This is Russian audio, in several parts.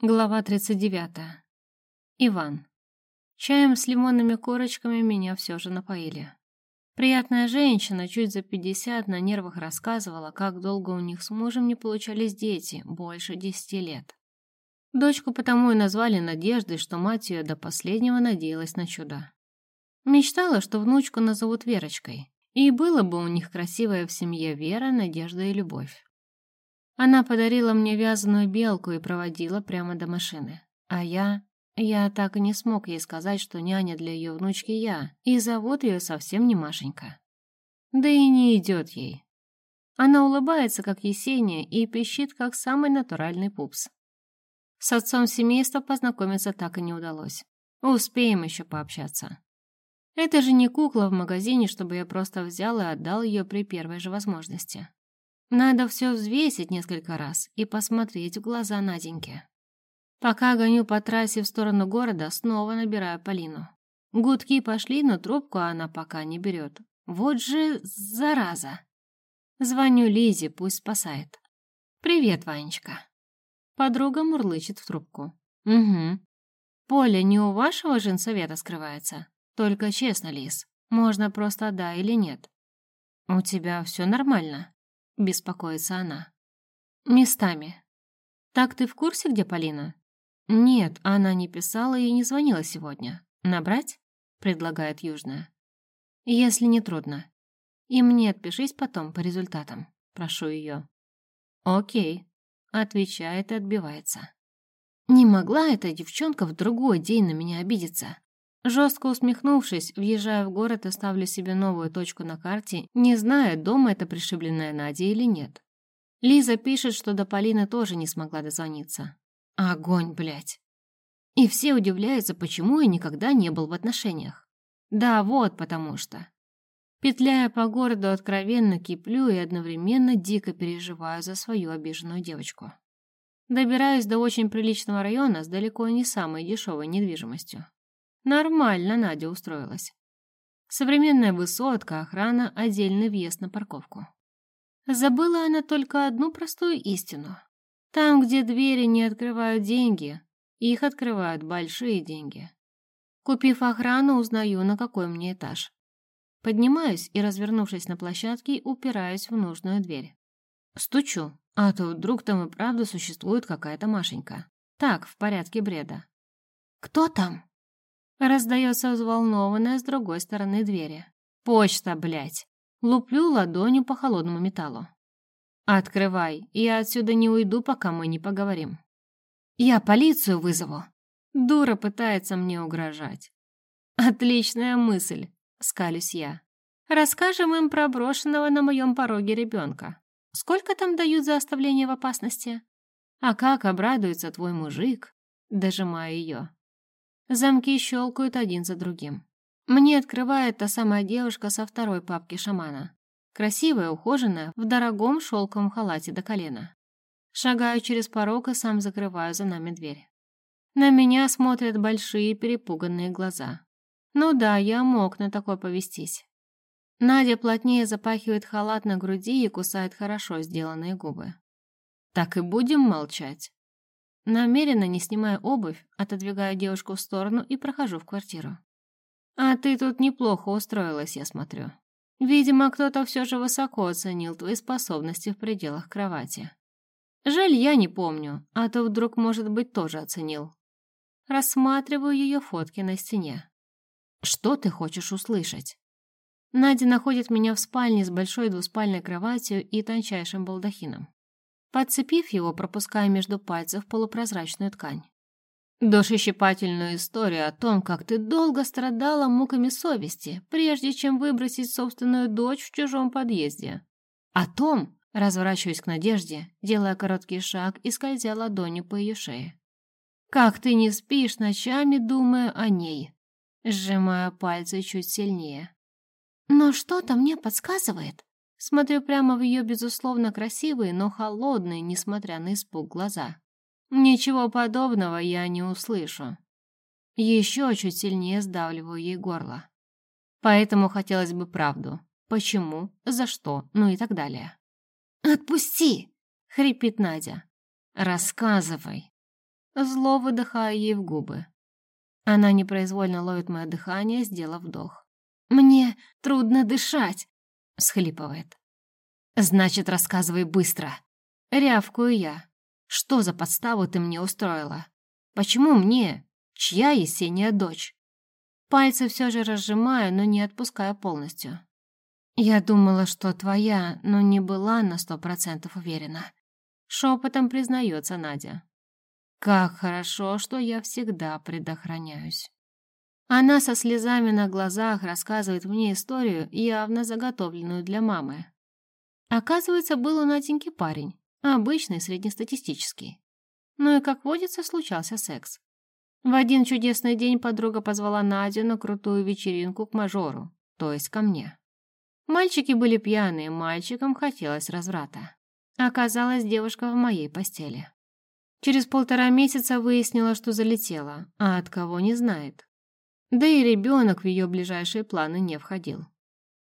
Глава 39. Иван. Чаем с лимонными корочками меня все же напоили. Приятная женщина, чуть за 50, на нервах рассказывала, как долго у них с мужем не получались дети, больше 10 лет. Дочку потому и назвали Надеждой, что мать ее до последнего надеялась на чудо. Мечтала, что внучку назовут Верочкой, и было бы у них красивая в семье Вера, Надежда и Любовь. Она подарила мне вязаную белку и проводила прямо до машины. А я... Я так и не смог ей сказать, что няня для ее внучки я, и зовут ее совсем не Машенька. Да и не идет ей. Она улыбается, как Есения, и пищит, как самый натуральный пупс. С отцом семейства познакомиться так и не удалось. Успеем еще пообщаться. Это же не кукла в магазине, чтобы я просто взял и отдал ее при первой же возможности. Надо все взвесить несколько раз и посмотреть в глаза Наденьке. Пока гоню по трассе в сторону города, снова набираю Полину. Гудки пошли, но трубку она пока не берет. Вот же зараза. Звоню Лизе, пусть спасает. «Привет, Ванечка». Подруга мурлычет в трубку. «Угу. Поля не у вашего женсовета скрывается? Только честно, Лиз, можно просто да или нет. У тебя все нормально?» Беспокоится она. Местами. Так ты в курсе, где Полина? Нет, она не писала и не звонила сегодня. Набрать? Предлагает Южная. Если не трудно. И мне отпишись потом по результатам. Прошу ее. Окей. Отвечает и отбивается. Не могла эта девчонка в другой день на меня обидеться. Жестко усмехнувшись, въезжаю в город и ставлю себе новую точку на карте, не зная, дома это пришибленная Надя или нет. Лиза пишет, что до Полины тоже не смогла дозвониться. Огонь, блядь. И все удивляются, почему я никогда не был в отношениях. Да, вот потому что. Петляя по городу, откровенно киплю и одновременно дико переживаю за свою обиженную девочку. Добираюсь до очень приличного района с далеко не самой дешевой недвижимостью. Нормально Надя устроилась. Современная высотка, охрана, отдельный въезд на парковку. Забыла она только одну простую истину. Там, где двери не открывают деньги, их открывают большие деньги. Купив охрану, узнаю, на какой мне этаж. Поднимаюсь и, развернувшись на площадке, упираюсь в нужную дверь. Стучу, а то вдруг там и правда существует какая-то Машенька. Так, в порядке бреда. «Кто там?» Раздается взволнованная с другой стороны двери. «Почта, блядь!» Луплю ладонью по холодному металлу. «Открывай, я отсюда не уйду, пока мы не поговорим». «Я полицию вызову». Дура пытается мне угрожать. «Отличная мысль», — скалюсь я. «Расскажем им про брошенного на моем пороге ребенка. Сколько там дают за оставление в опасности? А как обрадуется твой мужик?» Дожимаю ее. Замки щелкают один за другим. Мне открывает та самая девушка со второй папки шамана. Красивая, ухоженная, в дорогом шелковом халате до колена. Шагаю через порог и сам закрываю за нами дверь. На меня смотрят большие перепуганные глаза. Ну да, я мог на такое повестись. Надя плотнее запахивает халат на груди и кусает хорошо сделанные губы. Так и будем молчать. Намеренно, не снимая обувь, отодвигаю девушку в сторону и прохожу в квартиру. «А ты тут неплохо устроилась, я смотрю. Видимо, кто-то все же высоко оценил твои способности в пределах кровати. Жаль, я не помню, а то вдруг, может быть, тоже оценил. Рассматриваю ее фотки на стене. Что ты хочешь услышать?» Надя находит меня в спальне с большой двуспальной кроватью и тончайшим балдахином. Подцепив его, пропуская между пальцев полупрозрачную ткань. Душещипательную историю о том, как ты долго страдала муками совести, прежде чем выбросить собственную дочь в чужом подъезде. О том, разворачиваясь к Надежде, делая короткий шаг и скользя ладонью по ее шее. Как ты не спишь ночами, думая о ней, сжимая пальцы чуть сильнее. Но что-то мне подсказывает, Смотрю прямо в ее, безусловно, красивые, но холодные, несмотря на испуг, глаза. Ничего подобного я не услышу. Еще чуть сильнее сдавливаю ей горло. Поэтому хотелось бы правду. Почему, за что, ну и так далее. «Отпусти!» — хрипит Надя. «Рассказывай». зло выдыхаю ей в губы. Она непроизвольно ловит мое дыхание, сделав вдох. «Мне трудно дышать!» — всхлипывает. «Значит, рассказывай быстро!» Рявкую я. «Что за подставу ты мне устроила? Почему мне? Чья Есения дочь?» Пальцы все же разжимаю, но не отпускаю полностью. Я думала, что твоя, но не была на сто процентов уверена. Шепотом признается Надя. Как хорошо, что я всегда предохраняюсь. Она со слезами на глазах рассказывает мне историю, явно заготовленную для мамы. Оказывается, был у Наденьки парень, обычный, среднестатистический. Ну и, как водится, случался секс. В один чудесный день подруга позвала Надю на крутую вечеринку к мажору, то есть ко мне. Мальчики были пьяные, мальчикам хотелось разврата. Оказалась девушка в моей постели. Через полтора месяца выяснила, что залетела, а от кого не знает. Да и ребенок в ее ближайшие планы не входил.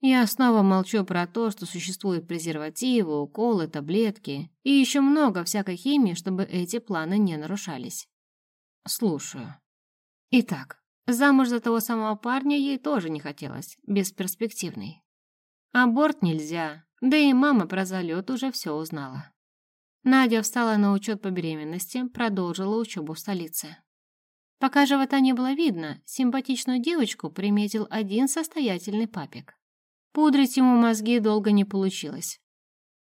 Я снова молчу про то, что существуют презервативы, уколы, таблетки и еще много всякой химии, чтобы эти планы не нарушались. Слушаю. Итак, замуж за того самого парня ей тоже не хотелось, бесперспективный. Аборт нельзя, да и мама про залет уже все узнала. Надя встала на учет по беременности, продолжила учебу в столице. Пока живота не было видно, симпатичную девочку приметил один состоятельный папик. Пудрить ему мозги долго не получилось.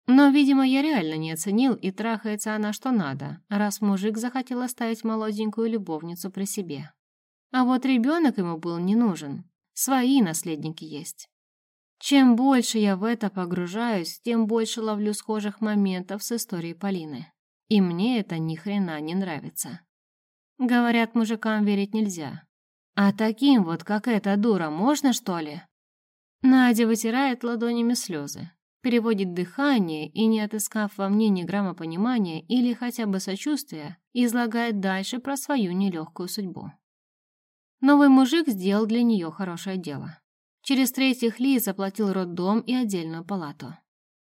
Но, видимо, я реально не оценил, и трахается она что надо, раз мужик захотел оставить молоденькую любовницу при себе. А вот ребенок ему был не нужен. Свои наследники есть. Чем больше я в это погружаюсь, тем больше ловлю схожих моментов с историей Полины. И мне это ни хрена не нравится. Говорят, мужикам верить нельзя. А таким вот, как эта дура, можно, что ли? Надя вытирает ладонями слезы переводит дыхание и, не отыскав во мне ни грамма понимания или хотя бы сочувствия, излагает дальше про свою нелегкую судьбу. Новый мужик сделал для нее хорошее дело. Через третьих лиц заплатил роддом и отдельную палату.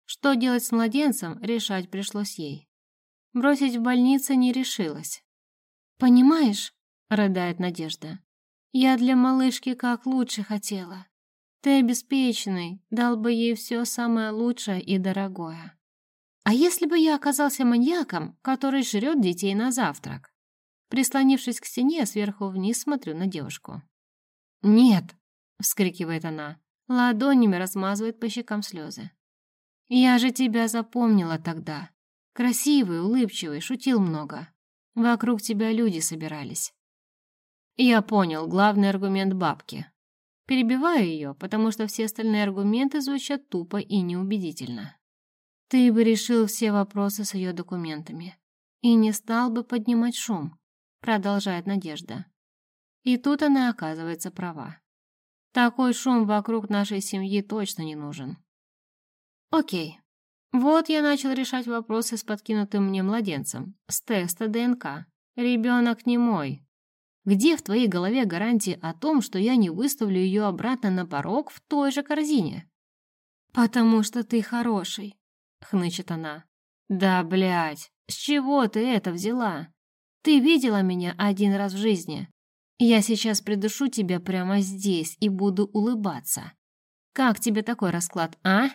Что делать с младенцем, решать пришлось ей. Бросить в больнице не решилась. «Понимаешь?» — рыдает Надежда. «Я для малышки как лучше хотела. Ты обеспеченный, дал бы ей все самое лучшее и дорогое. А если бы я оказался маньяком, который жрет детей на завтрак? Прислонившись к стене, сверху вниз смотрю на девушку. «Нет!» — вскрикивает она, ладонями размазывает по щекам слезы. «Я же тебя запомнила тогда. Красивый, улыбчивый, шутил много. Вокруг тебя люди собирались». Я понял главный аргумент бабки. Перебиваю ее, потому что все остальные аргументы звучат тупо и неубедительно. Ты бы решил все вопросы с ее документами и не стал бы поднимать шум, продолжает Надежда. И тут она оказывается права. Такой шум вокруг нашей семьи точно не нужен. Окей. Вот я начал решать вопросы с подкинутым мне младенцем, с теста ДНК. Ребенок не мой, где в твоей голове гарантии о том, что я не выставлю ее обратно на порог в той же корзине? «Потому что ты хороший», — хнычет она. «Да, блядь, с чего ты это взяла? Ты видела меня один раз в жизни. Я сейчас придушу тебя прямо здесь и буду улыбаться. Как тебе такой расклад, а?»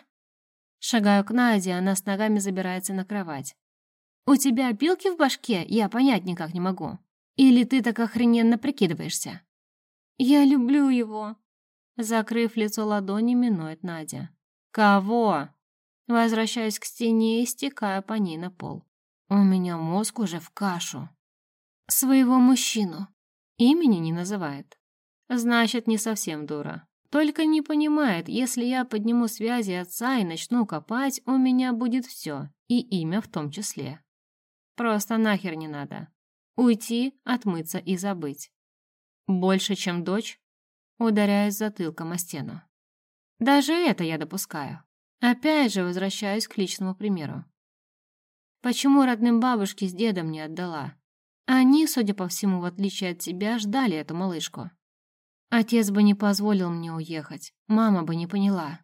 Шагаю к Наде, она с ногами забирается на кровать. «У тебя пилки в башке? Я понять никак не могу». Или ты так охрененно прикидываешься? Я люблю его. Закрыв лицо ладонями, ноет Надя. Кого? Возвращаюсь к стене и стекаю по ней на пол. У меня мозг уже в кашу. Своего мужчину. Имени не называет. Значит, не совсем дура. Только не понимает, если я подниму связи отца и начну копать, у меня будет все, и имя в том числе. Просто нахер не надо. Уйти, отмыться и забыть. Больше, чем дочь, ударяясь затылком о стену. Даже это я допускаю. Опять же возвращаюсь к личному примеру. Почему родным бабушке с дедом не отдала? Они, судя по всему, в отличие от тебя, ждали эту малышку. Отец бы не позволил мне уехать, мама бы не поняла.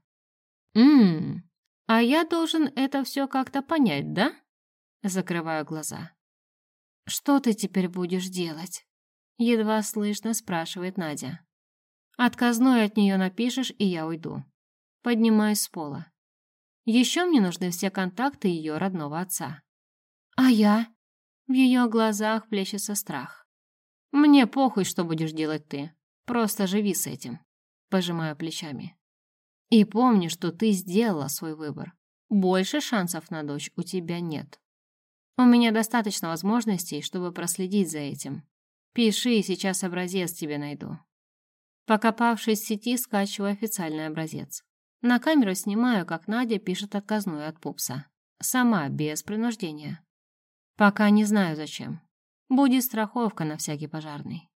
Ммм, а я должен это все как-то понять, да? Закрываю глаза. «Что ты теперь будешь делать?» Едва слышно спрашивает Надя. Отказной от нее напишешь, и я уйду. Поднимаюсь с пола. Еще мне нужны все контакты ее родного отца. А я? В ее глазах плещется страх. Мне похуй, что будешь делать ты. Просто живи с этим. Пожимаю плечами. И помни, что ты сделала свой выбор. Больше шансов на дочь у тебя нет. У меня достаточно возможностей, чтобы проследить за этим. Пиши, сейчас образец тебе найду. Покопавшись в сети, скачиваю официальный образец. На камеру снимаю, как Надя пишет отказную от пупса. Сама, без принуждения. Пока не знаю зачем. Будет страховка на всякий пожарный.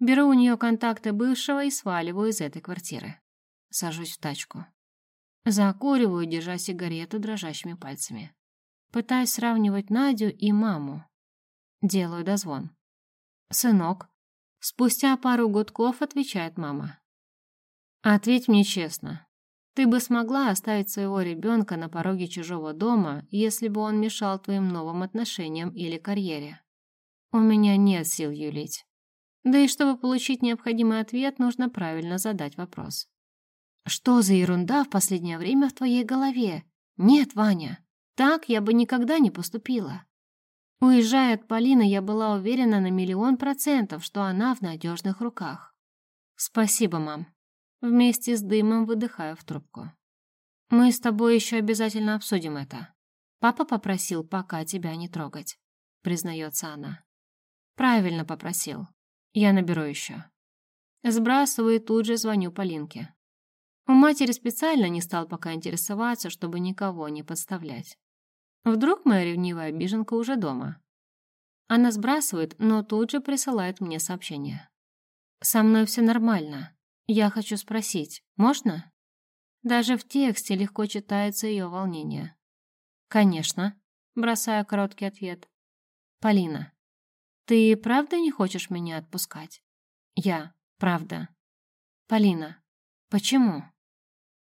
Беру у нее контакты бывшего и сваливаю из этой квартиры. Сажусь в тачку. Закуриваю, держа сигарету дрожащими пальцами. Пытаюсь сравнивать Надю и маму. Делаю дозвон. «Сынок, Спустя пару гудков отвечает мама. «Ответь мне честно. Ты бы смогла оставить своего ребенка на пороге чужого дома, если бы он мешал твоим новым отношениям или карьере? У меня нет сил юлить. Да и чтобы получить необходимый ответ, нужно правильно задать вопрос. Что за ерунда в последнее время в твоей голове? Нет, Ваня, так я бы никогда не поступила. Уезжая от Полины, я была уверена на миллион процентов, что она в надежных руках. Спасибо, мам. Вместе с дымом выдыхаю в трубку. Мы с тобой еще обязательно обсудим это. Папа попросил пока тебя не трогать, признается она. Правильно попросил. Я наберу еще. Сбрасываю и тут же звоню Полинке. У матери специально не стал пока интересоваться, чтобы никого не подставлять. Вдруг моя ревнивая обиженка уже дома. Она сбрасывает, но тут же присылает мне сообщение. «Со мной все нормально. Я хочу спросить, можно?» Даже в тексте легко читается ее волнение. «Конечно», — бросаю короткий ответ. «Полина, ты правда не хочешь меня отпускать?» «Я, правда». «Полина, почему?»